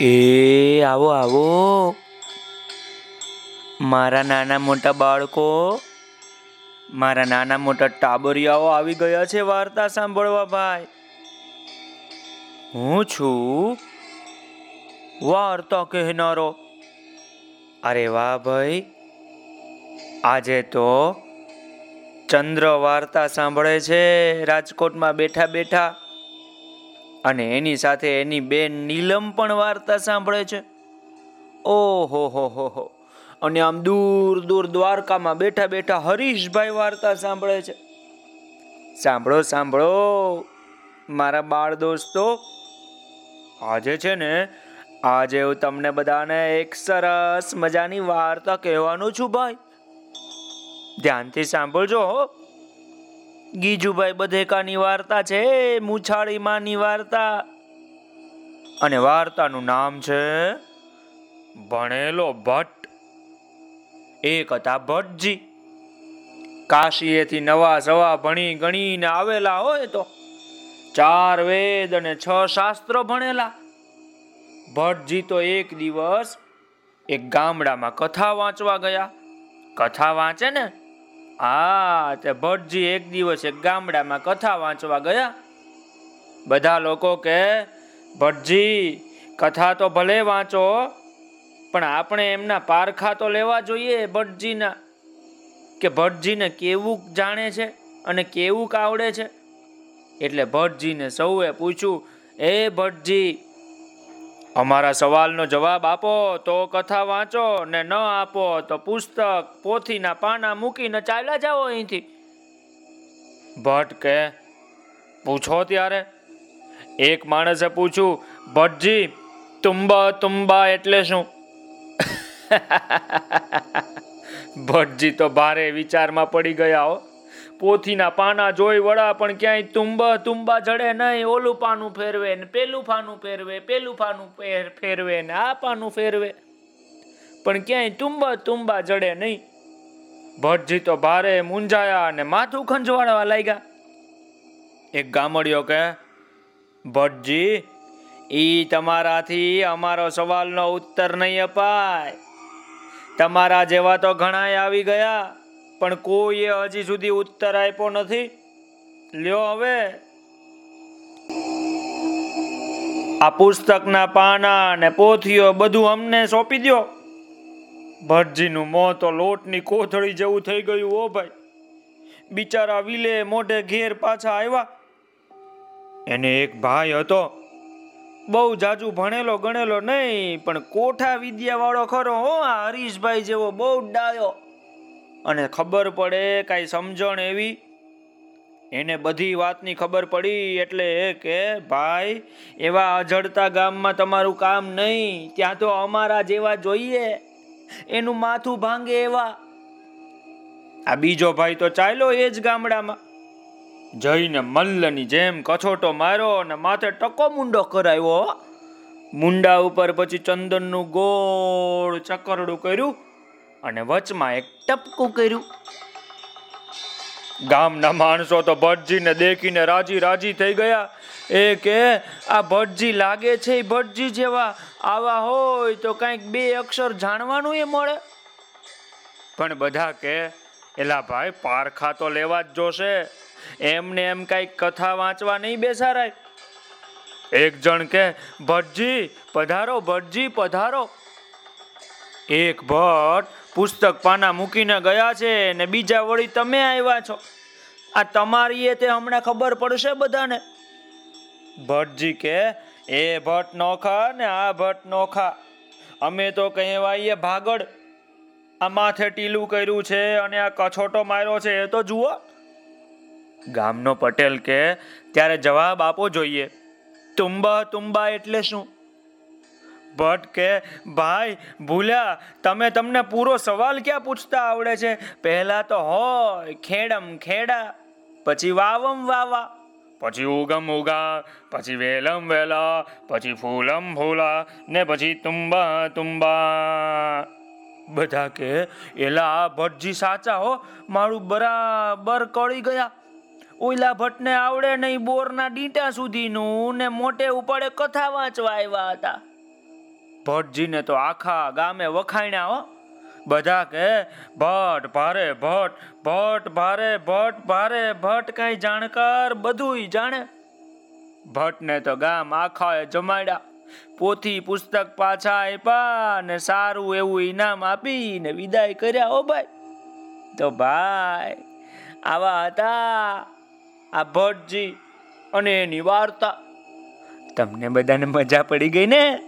એ, આવો આવો. મારા નાના મોટા બાળકો, મારા નાના મોટા ટાબરિયાઓ આવી ગયા છે વાર્તા સાંભળવા ભાઈ. હું છું વાર્તા કહેનારો. અરે વાહ ભાઈ, આજે તો ચંદ્ર વાર્તા સાંભળે છે. રાજકોટમાં બેઠા બેઠા અને એની સાથે એની બેન નીલમ પણ વાર્તા સાંભળે છે. ઓહો, હો હો હો. અને આમ દૂર દૂર દ્વારકામાં બેઠા બેઠા હરીશભાઈ વાર્તા સાંભળે છે. સાંભળો સાંભળો. મારા બાળ દોસ્તો, આજે છે ને, આજે હું તમને બધાને એક સરસ મજાની વાર્તા કહેવાનું છું ભાઈ. ધ્યાનથી સાંભળજો હો. ગીજુભાઈ બધેકાની વાર્તા છે મુછાળી માની વાર્તા. અને વાર્તાનું નામ છે, ભણેલો ભટ્ટ. એક હતા ભટ્ટજી. કાશીએથી નવા સવા ભણી ગણીને આવેલા હોય તો ચાર વેદ અને છ શાસ્ત્રો ભણેલા. ભટ્ટજી તો એક દિવસ એક ગામડામાં કથા વાંચવા ગયા. કથા વાંચે ને હા, તે ભટ્ટજી એક દિવસ એક ગામડામાં કથા વાંચવા ગયા. બધા લોકો કે ભટ્ટજી કથા તો ભલે વાંચો, પણ આપણે એમના પારખા તો લેવા જોઈએ ભટ્ટજીના કે ભટ્ટજીને કેવું જાણે છે અને કેવું આવડે છે? એટલે ભટ્ટજીને સૌએ પૂછ્યું, એ ભટ્ટજી અમારા સવાલનો જવાબ આપો, તો કથા વાંચો ને ન આપો, તો પુસ્તક પોથીના પાના મૂકીને ચાલ્યા જાઓ અહીંથી. ભટ્ટ કે પૂછો ત્યારે. એક માણસે પૂછ્યું, ભટ્ટજી, તુંબા તુંબા એટલે શું? ભટ્ટજી તો ભારે વિચારમાં પડી ગયા હો. પોથીના પાના જોઈ વડા પણ ક્યાંય તુંબા તુંબા જડે નહીં. ઓલું પાનું ફેરવે ને પેલું પાનું ફેરવે પેલું પાનું ફેરવે ને આ પાનું ફેરવે. પણ ક્યાંય તુંબા તુંબા જડે નહીં. ભટજી તો ભારે મૂંઝાયા અને માથું ખંજવાળવા લાગ્યા. એક ગામડિયો કે ભટજી ઈ તમારાથી અમારો સવાલનો ઉત્તર નહીં અપાય. તમારા જેવા તો ઘણા આવી ગયા. પણ કોઈએ હજી સુધી ઉત્તર આપ્યો નથી. લ્યો હવે. આ પુસ્તકના પાના અને પોથીઓ બધું અમને સોંપી દ્યો. ભટજીનું મોં તો લોટની કોથળી જેવું થઈ ગયું ઓ ભાઈ. બિચારા વિલે મોઢે ઘેર પાછા આવ્યા. એને એક ભાઈ હતો. બહુ જાજુ ભણેલો ગણેલો નહીં, પણ કોઠા વિદ્યા વાળો ખરો હો, આ હરીશભાઈ જેવો બહુ ડાયો. અને ખબર પડે, કાંઈ સમજણ એવી? એને બધી વાતની ખબર પડી એટલે કે, ભાઈ, એવા અજડતા ગામમાં તમારું કામ નહીં. ત્યાં તો અમારા જેવા જોઈએ. એનું માથું ભાંગે એવા. આ બીજો ભાઈ તો ચાલ્યો એ જ ગામડામાં. જઈને મલ્લની જેમ કછોટો માર્યો અને માથે ટકો મુંડો કરાવ્યો. મુંડા ઉપર પછી ચંદનનું ગોળ ચકરડું કર્યું. અને વચમાં એક ટપકું કર્યું. ગામના માણસો તો ભટજીને દેખીને રાજી રાજી થઈ ગયા. એ કે, આ ભટજી લાગે છે ભટજી જેવા. આવા હોય તો કાંઈક બે અક્ષર જાણવાનું એ મળે. પણ બધા કે, એલા ભાઈ, પારખા તો લેવા જ જોશે. એમને એમ કાંઈક કથા વાંચવા નહીં બેસારાય એક જણ કે, ભટજી, પધારો ભટજી, પધારો. એક ભટ્ટ પુસ્તક પાના મૂકીને ગયા છે ને બીજા વળી તમે આવ્યા છો. આ તમારી તે હમણાં ખબર પડશે બધાને. ભટ્ટજી કે, એ ભટ્ટ નોખા ને આ ભટ્ટ નોખા અમે તો કહેવાઈએ ભાગડ. આ માથે ટીલું કર્યું છે અને આ કછોટો માર્યો છે, એ તો જુઓ. ગામનો પટેલ કે, ત્યારે જવાબ આપવો જોઈએ. તુંબા તુંબા એટલે શું? ભટ્ટ કે ભાઈ, ભૂલ્યા. તમે તમને પૂરો સવાલ ક્યાં પૂછતા આવડે છે? પહેલા તો હોય, ખેડમ ખેડા, પછી વાવમ વાવા, પછી ઉગમ ઉગા, પછી વેલમ વેલા, પછી ફૂલમ ફૂલા, ને પછી તુંબા તુંબા. બધા કે, એલા ભટ્ટજી સાચા હો. મારું બરાબર કળી ગયા. ઓઈલા ભટ્ટને આવડે નહીં બોરના ડીંટા સુધીનું ને મોટે ઉપાડે કથા વાંચવા આવ્યા હતા. ભટ્ટજીને તો આખા ગામે વખાણ્યા હો. બધા કે ભટ્ટ ભારે ભટ્ટ ભટ્ટ ભારે ભટ્ટ ભારે ભટ્ટ કઈ જાણકાર બધુંય જાણે. ભટ્ટને તો ગામ આખાએ જમાડ્યા. પોથી પુસ્તક પાછા આપ્યા ને સારું એવું ઈનામ આપીને વિદાય કર્યા ઓ ભાઈ. તો ભાઈ, આવા હતા આ ભટ્ટજી અને એની વાર્તા. તમને બધાને મજા પડી ગઈ ને?